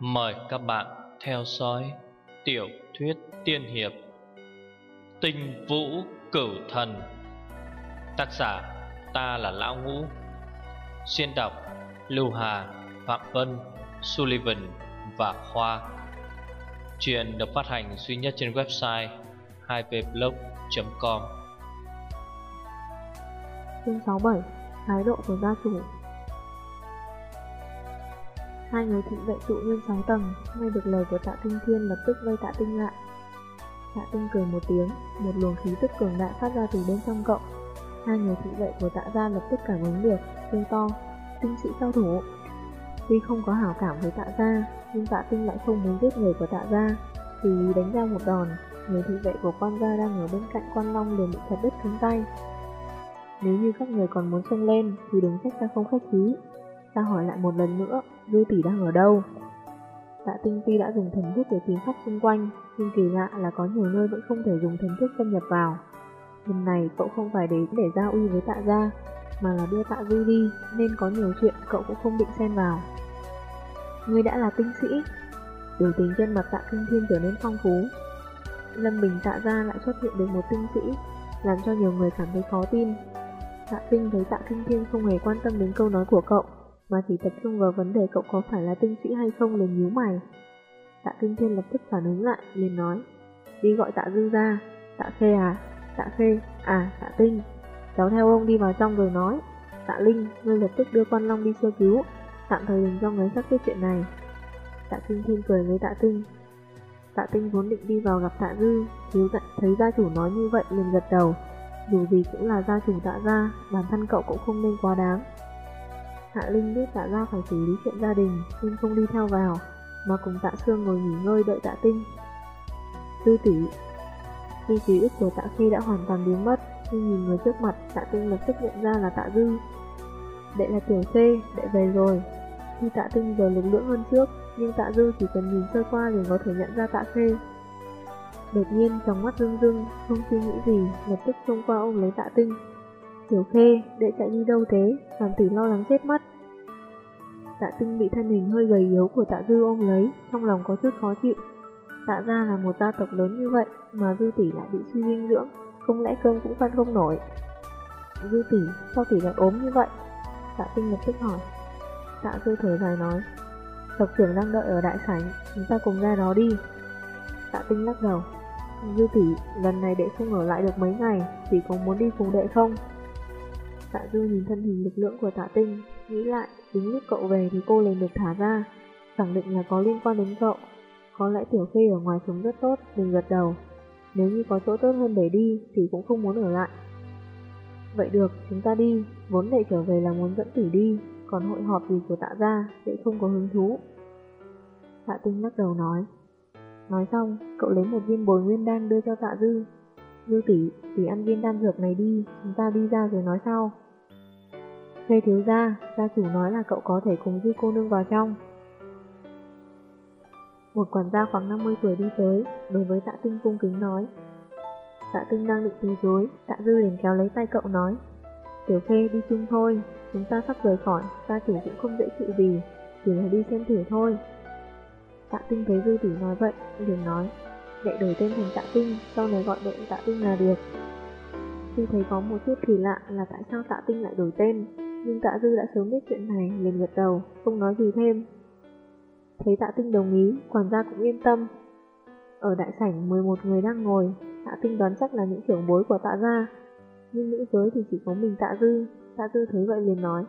Mời các bạn theo dõi tiểu thuyết tiên hiệp Tinh Vũ Cửu Thần. Tác giả ta là Lão Ngũ. Xuyên đọc Lưu Hà, Phạm Vân, Sullivan và Khoa. Chuyện được phát hành duy nhất trên website 2vblog.com Chương 67 Thái độ của gia chủ. Hai người thị vệ trụ nguyên 6 tầng, nghe được lời của tạ tinh thiên lập tức vây tạ tinh lại. Tạ tinh cười một tiếng, một luồng khí tức cường đại phát ra từ bên trong cậu. Hai người thị vệ của tạ gia lập tức cảm ứng được, kêu to, tinh sĩ cao thủ. Tuy không có hảo cảm với tạ gia, nhưng tạ tinh lại không muốn giết người của tạ gia, vì đánh ra một đòn, người thị vệ của quan gia đang ở bên cạnh quan long liền bị chặt đứt cánh tay. Nếu như các người còn muốn xông lên thì đừng trách ta không khách khí, Ta hỏi lại một lần nữa, Dư tỷ đang ở đâu? Tạ Tinh Phi đã dùng thần thức để tìm khắp xung quanh, nhưng kỳ lạ là có nhiều nơi vẫn không thể dùng thần thức xâm nhập vào. Lần này cậu không phải đến để giao uy với tạ gia, mà là đưa tạ dư đi, nên có nhiều chuyện cậu cũng không định xen vào. Ngươi đã là tinh sĩ, biểu tình trên mặt tạ kinh thiên trở nên phong phú. Lâm Bình tạ gia lại xuất hiện được một tinh sĩ, làm cho nhiều người cảm thấy khó tin. Tạ tinh thấy tạ kinh thiên không hề quan tâm đến câu nói của cậu, mà chỉ tập trung vào vấn đề cậu có phải là tinh sĩ hay không liền nhíu mày. Tạ Kinh Thiên lập tức phản ứng lại, liền nói, đi gọi tạ dư ra, tạ khê à, tạ khê, à, tạ tinh, cháu theo ông đi vào trong rồi nói, tạ linh, ngươi lập tức đưa quan long đi sơ cứu, tạm thời đừng cho người sắp xếp chuyện này. Tạ Kinh Thiên cười với tạ tinh, tạ tinh vốn định đi vào gặp tạ dư, thiếu giận thấy gia chủ nói như vậy liền gật đầu, dù gì cũng là gia chủ tạ gia, bản thân cậu cũng không nên quá đáng. Hạ Linh biết tạ Gia phải xử lý chuyện gia đình nên không đi theo vào, mà cùng tạ Sương ngồi nghỉ ngơi đợi tạ Tinh. Tư tỷ Khi ký ức của tạ Khê đã hoàn toàn biến mất, nhưng nhìn người trước mặt, tạ Tinh lập tức nhận ra là tạ Dư. Đệ là tiểu C, đệ về rồi. Khi tạ Tinh giờ lực lưỡng hơn trước, nhưng tạ Dư chỉ cần nhìn sơ qua liền có thể nhận ra tạ Khê. Đột nhiên trong mắt rưng rưng, không suy nghĩ gì, lập tức xông qua ôm lấy tạ Tinh. Tiểu Khê, đệ chạy đi đâu thế, làm tỷ lo lắng chết mất. Tạ tinh bị thân hình hơi gầy yếu của tạ dư ôm lấy, trong lòng có chút khó chịu. Tạ ra là một gia tộc lớn như vậy, mà dư tỷ lại bị suy dinh dưỡng, không lẽ cơm cũng phân không nổi. Dư tỷ, sao tỷ lại ốm như vậy? Tạ tinh lập tức hỏi. Tạ dư thở dài nói, tộc trưởng đang đợi ở đại sảnh, chúng ta cùng ra đó đi. Tạ tinh lắc đầu, Dư tỷ, lần này đệ không ở lại được mấy ngày, tỷ có muốn đi cùng đệ không? Tạ Dư nhìn thân hình lực lượng của tạ tinh, nghĩ lại, đúng lúc cậu về thì cô liền được thả ra, khẳng định là có liên quan đến cậu. Có lẽ Tiểu Khê ở ngoài sống rất tốt, đừng gật đầu. Nếu như có chỗ tốt hơn để đi thì cũng không muốn ở lại. Vậy được, chúng ta đi, vốn đệ trở về là muốn dẫn tỷ đi, còn hội họp gì của tạ gia, đệ không có hứng thú. Tạ tinh lắc đầu nói. Nói xong, cậu lấy một viên bồi nguyên đan đưa cho tạ dư, Dư tỷ, tỷ ăn viên đan dược này đi, chúng ta đi ra rồi nói sau. Khê thiếu gia, gia chủ nói là cậu có thể cùng dư cô nương vào trong. Một quản gia khoảng 50 tuổi đi tới, đối với tạ tinh cung kính nói. Tạ tinh đang định từ chối, tạ dư liền kéo lấy tay cậu nói. Tiểu khê đi chung thôi, chúng ta sắp rời khỏi, gia chủ cũng không dễ chịu gì, chỉ là đi xem thử thôi. Tạ tinh thấy dư tỷ nói vậy, liền nói đệ đổi tên thành tạ tinh, sau này gọi đệ tạ tinh là được. Khi thấy có một chút kỳ lạ là tại sao tạ tinh lại đổi tên, nhưng tạ dư đã sớm biết chuyện này, liền gật đầu, không nói gì thêm. Thấy tạ tinh đồng ý, quản gia cũng yên tâm. Ở đại sảnh 11 người đang ngồi, tạ tinh đoán chắc là những trưởng bối của tạ gia. Nhưng nữ giới thì chỉ có mình tạ dư, tạ dư thấy vậy liền nói,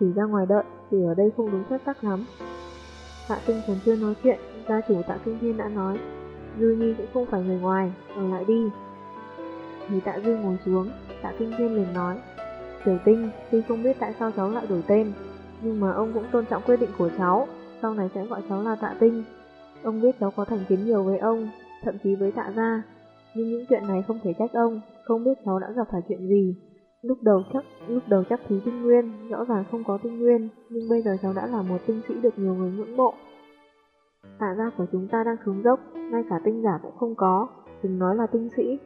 chỉ ra ngoài đợi, vì ở đây không đúng phép tắc lắm. Tạ tinh còn chưa nói chuyện, gia chủ tạ kinh thiên đã nói, Dư Nhi cũng không phải người ngoài, ở lại đi. Thấy tạ Dư ngồi xuống, tạ Kinh Thiên liền nói, Tiểu Tinh, tuy không biết tại sao cháu lại đổi tên, nhưng mà ông cũng tôn trọng quyết định của cháu, sau này sẽ gọi cháu là tạ Tinh. Ông biết cháu có thành kiến nhiều với ông, thậm chí với tạ gia, nhưng những chuyện này không thể trách ông, không biết cháu đã gặp phải chuyện gì. Lúc đầu chắc lúc đầu chắc thí tinh nguyên, rõ ràng không có tinh nguyên, nhưng bây giờ cháu đã là một tinh sĩ được nhiều người ngưỡng mộ. Tạ gia của chúng ta đang xuống dốc, ngay cả tinh giả cũng không có, đừng nói là tinh sĩ.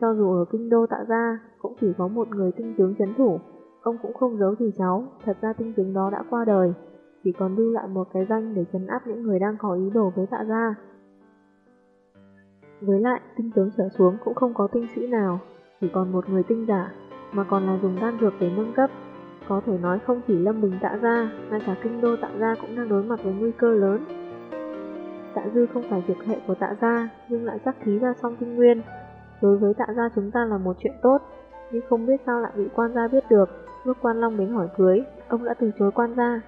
Cho dù ở kinh đô tạ gia, cũng chỉ có một người tinh tướng chấn thủ, ông cũng không giấu gì cháu, thật ra tinh tướng đó đã qua đời. chỉ còn lưu lại một cái danh để chấn áp những người đang có ý đồ với tạ gia. Với lại, tinh tướng trở xuống cũng không có tinh sĩ nào, chỉ còn một người tinh giả, mà còn là dùng đan dược để nâng cấp. Có thể nói không chỉ Lâm Bình tạ gia, ngay cả kinh đô tạ gia cũng đang đối mặt với nguy cơ lớn. Tạ dư không phải trực hệ của tạ gia, nhưng lại chắc thí ra song tinh nguyên. Đối với tạ gia chúng ta là một chuyện tốt, nhưng không biết sao lại bị quan gia biết được. Lúc quan long đến hỏi cưới, ông đã từ chối quan gia.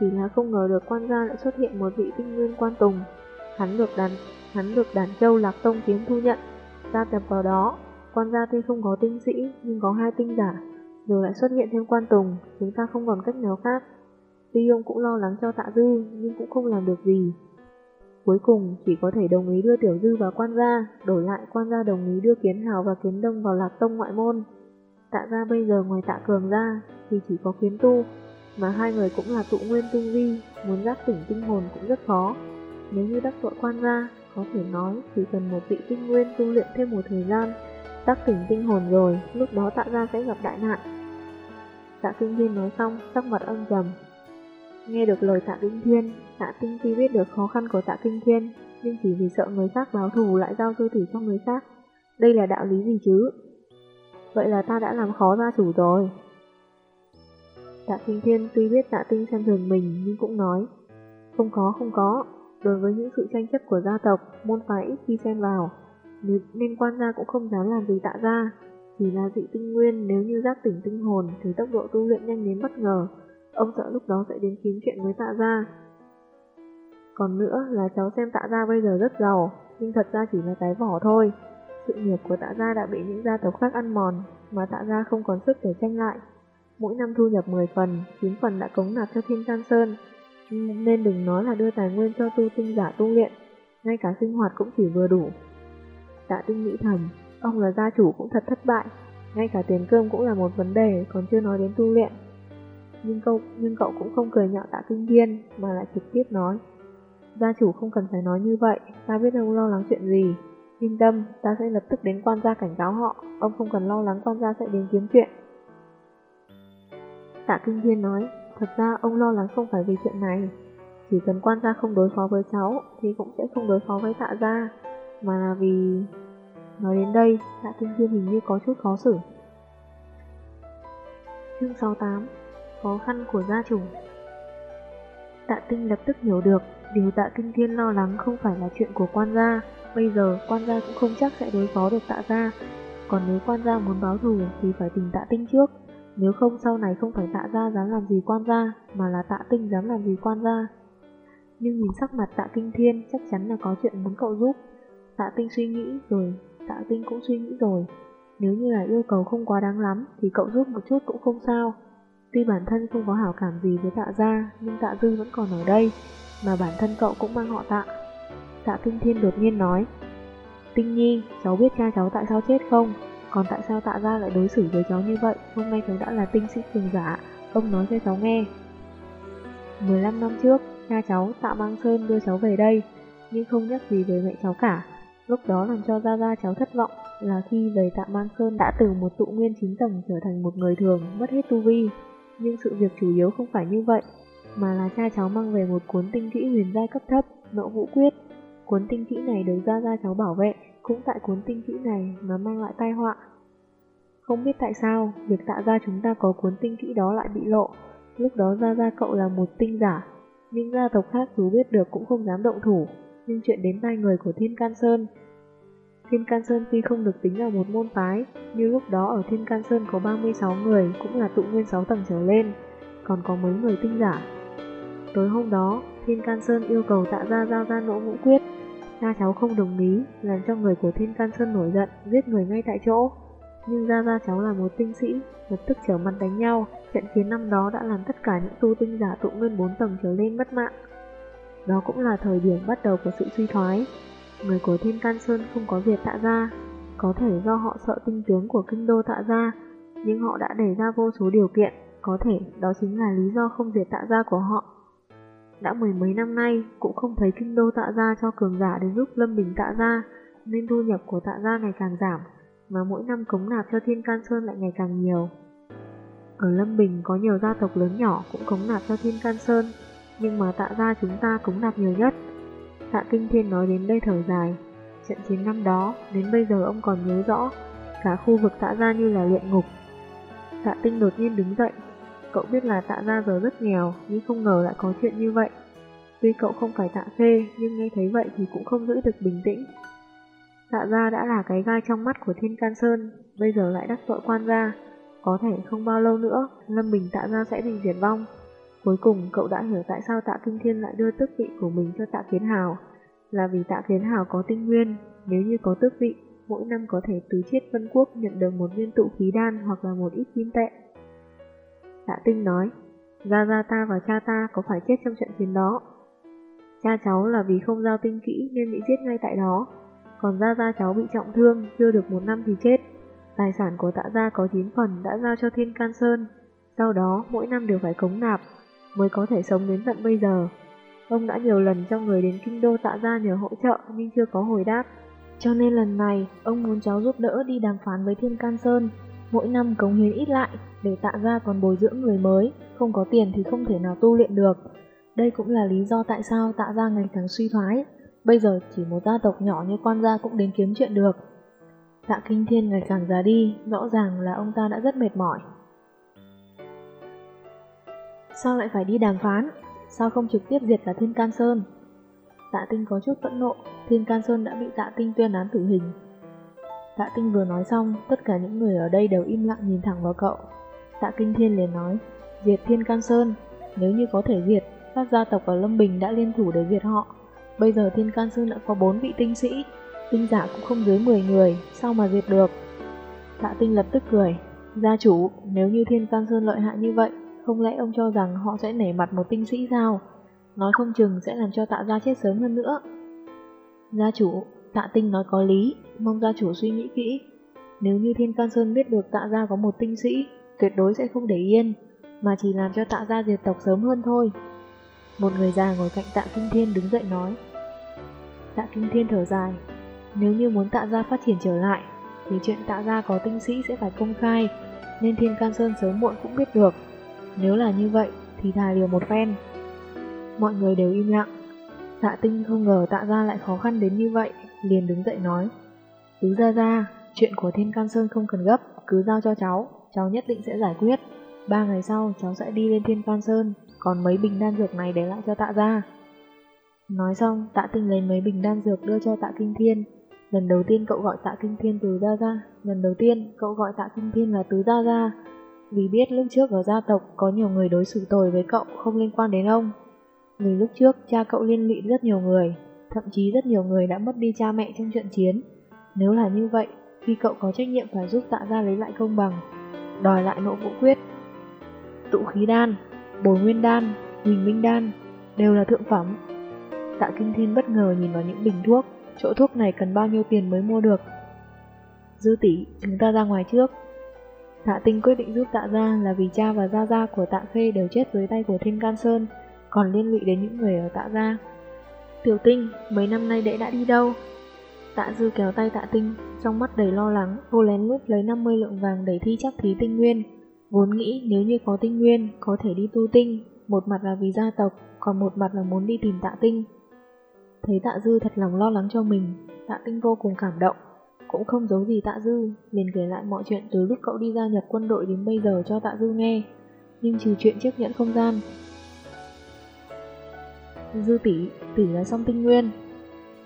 Chỉ là không ngờ được quan gia lại xuất hiện một vị tinh nguyên quan tùng. Hắn được đàn, hắn được đàn châu lạc tông tiến thu nhận, gia tập vào đó. Quan gia tuy không có tinh sĩ, nhưng có hai tinh giả, rồi lại xuất hiện thêm quan tùng, chúng ta không còn cách nào khác. Tuy ông cũng lo lắng cho tạ dư, nhưng cũng không làm được gì. Cuối cùng chỉ có thể đồng ý đưa Tiểu Dư vào quan gia, đổi lại quan gia đồng ý đưa Kiến Hào và Kiến Đông vào Lạc Tông ngoại môn. Tạ gia bây giờ ngoài tạ cường ra thì chỉ có Kiến Tu, mà hai người cũng là tụ nguyên tinh vi, muốn giác tỉnh tinh hồn cũng rất khó. Nếu như đắc tội quan gia, có thể nói chỉ cần một vị tinh nguyên tu luyện thêm một thời gian, giác tỉnh tinh hồn rồi, lúc đó tạ gia sẽ gặp đại nạn. Tạ kinh viên nói xong, sắc mặt âm trầm, Nghe được lời tạ Kinh Thiên, tạ Tinh tuy biết được khó khăn của tạ Kinh Thiên, nhưng chỉ vì sợ người khác báo thù lại giao sư tử cho người khác. Đây là đạo lý gì chứ? Vậy là ta đã làm khó gia chủ rồi. Tạ Kinh Thiên tuy biết tạ Tinh xem thường mình nhưng cũng nói Không có, không có. Đối với những sự tranh chấp của gia tộc, môn phái ít khi xen vào, nên quan gia cũng không dám làm gì tạ gia. Chỉ là dị tinh nguyên nếu như giác tỉnh tinh hồn thì tốc độ tu luyện nhanh đến bất ngờ, Ông sợ lúc đó sẽ đến kiếm chuyện với tạ gia. Còn nữa là cháu xem tạ gia bây giờ rất giàu, nhưng thật ra chỉ là cái vỏ thôi. Sự nghiệp của tạ gia đã bị những gia tộc khác ăn mòn, mà tạ gia không còn sức để tranh lại. Mỗi năm thu nhập 10 phần, 9 phần đã cống nạp cho Thiên Can Sơn, nên đừng nói là đưa tài nguyên cho tu tinh giả tu luyện, ngay cả sinh hoạt cũng chỉ vừa đủ. Tạ tinh nghĩ thầm, ông là gia chủ cũng thật thất bại, ngay cả tiền cơm cũng là một vấn đề, còn chưa nói đến tu luyện nhưng cậu, nhưng cậu cũng không cười nhạo tạ kinh thiên, mà lại trực tiếp nói. Gia chủ không cần phải nói như vậy, ta biết ông lo lắng chuyện gì. Yên tâm, ta sẽ lập tức đến quan gia cảnh cáo họ, ông không cần lo lắng quan gia sẽ đến kiếm chuyện. Tạ kinh thiên nói, thật ra ông lo lắng không phải vì chuyện này. Chỉ cần quan gia không đối phó với cháu, thì cũng sẽ không đối phó với tạ gia, mà là vì... Nói đến đây, tạ kinh thiên hình như có chút khó xử. Chương 68 khó khăn của gia chủ. Tạ Tinh lập tức hiểu được, điều Tạ Kinh Thiên lo lắng không phải là chuyện của quan gia, bây giờ quan gia cũng không chắc sẽ đối phó được Tạ gia. Còn nếu quan gia muốn báo thù thì phải tìm Tạ Tinh trước, nếu không sau này không phải Tạ gia dám làm gì quan gia, mà là Tạ Tinh dám làm gì quan gia. Nhưng nhìn sắc mặt Tạ Kinh Thiên chắc chắn là có chuyện muốn cậu giúp. Tạ Tinh suy nghĩ rồi, Tạ Tinh cũng suy nghĩ rồi. Nếu như là yêu cầu không quá đáng lắm thì cậu giúp một chút cũng không sao. Tuy bản thân không có hảo cảm gì với tạ gia, nhưng tạ dư vẫn còn ở đây, mà bản thân cậu cũng mang họ tạ. Tạ Kinh Thiên đột nhiên nói, Tinh Nhi, cháu biết cha cháu tại sao chết không? Còn tại sao tạ gia lại đối xử với cháu như vậy? Hôm nay cháu đã là tinh sĩ cường giả, ông nói cho cháu nghe. 15 năm trước, cha cháu tạ mang sơn đưa cháu về đây, nhưng không nhắc gì về mẹ cháu cả. Lúc đó làm cho Gia Gia cháu thất vọng là khi về tạ mang sơn đã từ một tụ nguyên chính tầng trở thành một người thường, mất hết tu vi. Nhưng sự việc chủ yếu không phải như vậy, mà là cha cháu mang về một cuốn tinh kỹ huyền giai cấp thấp, nộ vũ quyết. Cuốn tinh kỹ này được ra ra cháu bảo vệ, cũng tại cuốn tinh kỹ này mà mang lại tai họa. Không biết tại sao, việc tạ ra chúng ta có cuốn tinh kỹ đó lại bị lộ. Lúc đó ra ra cậu là một tinh giả, nhưng gia tộc khác dù biết được cũng không dám động thủ. Nhưng chuyện đến tai người của Thiên Can Sơn Thiên Can Sơn tuy không được tính là một môn phái, nhưng lúc đó ở Thiên Can Sơn có 36 người, cũng là tụ nguyên 6 tầng trở lên, còn có mấy người tinh giả. Tối hôm đó, Thiên Can Sơn yêu cầu tạ ra giao ra nỗ vũ quyết. Cha cháu không đồng ý, làm cho người của Thiên Can Sơn nổi giận, giết người ngay tại chỗ. Nhưng ra ra cháu là một tinh sĩ, lập tức trở mặt đánh nhau, trận chiến năm đó đã làm tất cả những tu tinh giả tụ nguyên 4 tầng trở lên mất mạng. Đó cũng là thời điểm bắt đầu của sự suy thoái, người của Thiên Can Sơn không có việc tạ gia, có thể do họ sợ tinh tướng của kinh đô tạ gia, nhưng họ đã đề ra vô số điều kiện, có thể đó chính là lý do không diệt tạ gia của họ. Đã mười mấy năm nay, cũng không thấy kinh đô tạ gia cho cường giả đến giúp Lâm Bình tạ gia, nên thu nhập của tạ gia ngày càng giảm, mà mỗi năm cống nạp cho Thiên Can Sơn lại ngày càng nhiều. Ở Lâm Bình có nhiều gia tộc lớn nhỏ cũng cống nạp cho Thiên Can Sơn, nhưng mà tạ ra chúng ta cống nạp nhiều nhất. Tạ Kinh Thiên nói đến đây thở dài. Trận chiến năm đó, đến bây giờ ông còn nhớ rõ, cả khu vực tạ ra như là luyện ngục. Tạ Tinh đột nhiên đứng dậy. Cậu biết là tạ ra giờ rất nghèo, nhưng không ngờ lại có chuyện như vậy. Tuy cậu không phải tạ khê, nhưng nghe thấy vậy thì cũng không giữ được bình tĩnh. Tạ ra đã là cái gai trong mắt của Thiên Can Sơn, bây giờ lại đắc tội quan gia. Có thể không bao lâu nữa, Lâm Bình tạ ra sẽ bị diệt vong. Cuối cùng cậu đã hiểu tại sao tạ Kinh Thiên lại đưa tước vị của mình cho tạ Kiến Hào. Là vì tạ Kiến Hào có tinh nguyên, nếu như có tước vị, mỗi năm có thể từ chiết vân quốc nhận được một viên tụ khí đan hoặc là một ít kim tệ. Tạ Tinh nói, Gia Gia ta và cha ta có phải chết trong trận chiến đó. Cha cháu là vì không giao tinh kỹ nên bị giết ngay tại đó, còn Gia Gia cháu bị trọng thương, chưa được một năm thì chết. Tài sản của tạ gia có 9 phần đã giao cho Thiên Can Sơn, sau đó mỗi năm đều phải cống nạp, mới có thể sống đến tận bây giờ. Ông đã nhiều lần cho người đến kinh đô tạ gia nhờ hỗ trợ nhưng chưa có hồi đáp. Cho nên lần này, ông muốn cháu giúp đỡ đi đàm phán với Thiên Can Sơn, mỗi năm cống hiến ít lại, để tạ gia còn bồi dưỡng người mới, không có tiền thì không thể nào tu luyện được. Đây cũng là lý do tại sao tạ gia ngày càng suy thoái, bây giờ chỉ một gia tộc nhỏ như quan gia cũng đến kiếm chuyện được. Tạ Kinh Thiên ngày càng già đi, rõ ràng là ông ta đã rất mệt mỏi. Sao lại phải đi đàm phán? Sao không trực tiếp diệt cả Thiên Can Sơn? Tạ Tinh có chút phẫn nộ, Thiên Can Sơn đã bị Tạ Tinh tuyên án tử hình. Tạ Tinh vừa nói xong, tất cả những người ở đây đều im lặng nhìn thẳng vào cậu. Tạ Kinh Thiên liền nói, diệt Thiên Can Sơn, nếu như có thể diệt, các gia tộc ở Lâm Bình đã liên thủ để diệt họ. Bây giờ Thiên Can Sơn đã có 4 vị tinh sĩ, tinh giả cũng không dưới 10 người, sao mà diệt được? Tạ Tinh lập tức cười, gia chủ, nếu như Thiên Can Sơn lợi hại như vậy, không lẽ ông cho rằng họ sẽ nể mặt một tinh sĩ sao? Nói không chừng sẽ làm cho tạ gia chết sớm hơn nữa. Gia chủ, tạ tinh nói có lý, mong gia chủ suy nghĩ kỹ. Nếu như Thiên Can Sơn biết được tạ gia có một tinh sĩ, tuyệt đối sẽ không để yên, mà chỉ làm cho tạ gia diệt tộc sớm hơn thôi. Một người già ngồi cạnh tạ Kinh Thiên đứng dậy nói. Tạ Kinh Thiên thở dài, nếu như muốn tạ gia phát triển trở lại, thì chuyện tạ gia có tinh sĩ sẽ phải công khai, nên Thiên Can Sơn sớm muộn cũng biết được. Nếu là như vậy, thì thà liều một phen. Mọi người đều im lặng. Tạ tinh không ngờ tạ ra lại khó khăn đến như vậy, liền đứng dậy nói. Tứ ra ra, chuyện của Thiên Can Sơn không cần gấp, cứ giao cho cháu, cháu nhất định sẽ giải quyết. Ba ngày sau cháu sẽ đi lên Thiên Can Sơn, còn mấy bình đan dược này để lại cho tạ ra. Nói xong, tạ tinh lấy mấy bình đan dược đưa cho tạ kinh thiên. Lần đầu tiên cậu gọi tạ kinh thiên từ ra ra, lần đầu tiên cậu gọi tạ kinh thiên là tứ ra ra, vì biết lúc trước ở gia tộc có nhiều người đối xử tồi với cậu không liên quan đến ông. Vì lúc trước cha cậu liên lụy rất nhiều người, thậm chí rất nhiều người đã mất đi cha mẹ trong trận chiến. Nếu là như vậy, thì cậu có trách nhiệm phải giúp tạ ra lấy lại công bằng, đòi lại nộ vũ quyết. Tụ khí đan, bồi nguyên đan, huỳnh minh đan, đều là thượng phẩm. Tạ Kinh Thiên bất ngờ nhìn vào những bình thuốc, chỗ thuốc này cần bao nhiêu tiền mới mua được. Dư tỷ, chúng ta ra ngoài trước. Tạ Tinh quyết định giúp Tạ Gia là vì cha và Gia Gia của Tạ Khê đều chết dưới tay của Thiên Can Sơn, còn liên lụy đến những người ở Tạ Gia. Tiểu Tinh, mấy năm nay đệ đã đi đâu? Tạ Dư kéo tay Tạ Tinh, trong mắt đầy lo lắng, cô lén lút lấy 50 lượng vàng để thi chắc thí tinh nguyên. Vốn nghĩ nếu như có tinh nguyên, có thể đi tu tinh, một mặt là vì gia tộc, còn một mặt là muốn đi tìm Tạ Tinh. Thấy Tạ Dư thật lòng lo lắng cho mình, Tạ Tinh vô cùng cảm động, cũng không giấu gì Tạ Dư, liền kể lại mọi chuyện từ lúc cậu đi gia nhập quân đội đến bây giờ cho Tạ Dư nghe, nhưng trừ chuyện chiếc nhẫn không gian. Dư tỷ, tỷ là song tinh nguyên.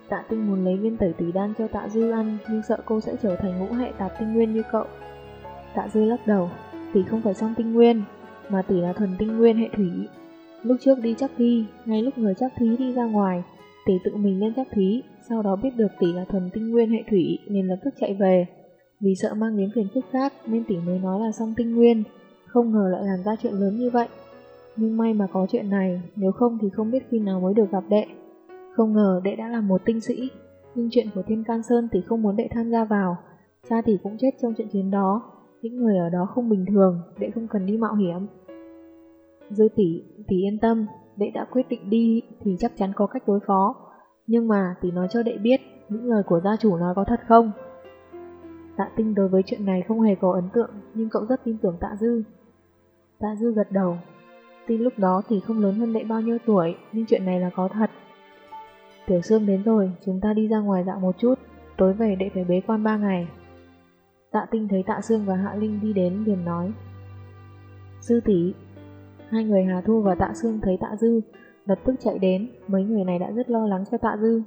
Tạ Tinh muốn lấy viên tẩy tỷ đan cho Tạ Dư ăn, nhưng sợ cô sẽ trở thành ngũ hệ tạp tinh nguyên như cậu. Tạ Dư lắc đầu, tỷ không phải song tinh nguyên, mà tỷ là thuần tinh nguyên hệ thủy. Lúc trước đi chắc thi, ngay lúc người chắc thí đi ra ngoài, tỷ tự mình lên chắc thí, sau đó biết được tỷ là thuần tinh nguyên hệ thủy nên lập tức chạy về. Vì sợ mang đến phiền phức khác nên tỷ mới nói là song tinh nguyên, không ngờ lại làm ra chuyện lớn như vậy. Nhưng may mà có chuyện này, nếu không thì không biết khi nào mới được gặp đệ. Không ngờ đệ đã là một tinh sĩ, nhưng chuyện của Thiên Can Sơn tỷ không muốn đệ tham gia vào. Cha tỷ cũng chết trong trận chiến đó, những người ở đó không bình thường, đệ không cần đi mạo hiểm. Dư tỷ, tỷ yên tâm, đệ đã quyết định đi thì chắc chắn có cách đối phó. Nhưng mà tỷ nói cho đệ biết những lời của gia chủ nói có thật không? Tạ Tinh đối với chuyện này không hề có ấn tượng, nhưng cậu rất tin tưởng Tạ Dư. Tạ Dư gật đầu. Tin lúc đó thì không lớn hơn đệ bao nhiêu tuổi, nhưng chuyện này là có thật. Tiểu Sương đến rồi, chúng ta đi ra ngoài dạo một chút, tối về đệ phải bế quan ba ngày. Tạ Tinh thấy Tạ Sương và Hạ Linh đi đến liền nói. Sư tỷ Hai người Hà Thu và Tạ Sương thấy Tạ Dư, lập tức chạy đến, mấy người này đã rất lo lắng cho Tạ Dư,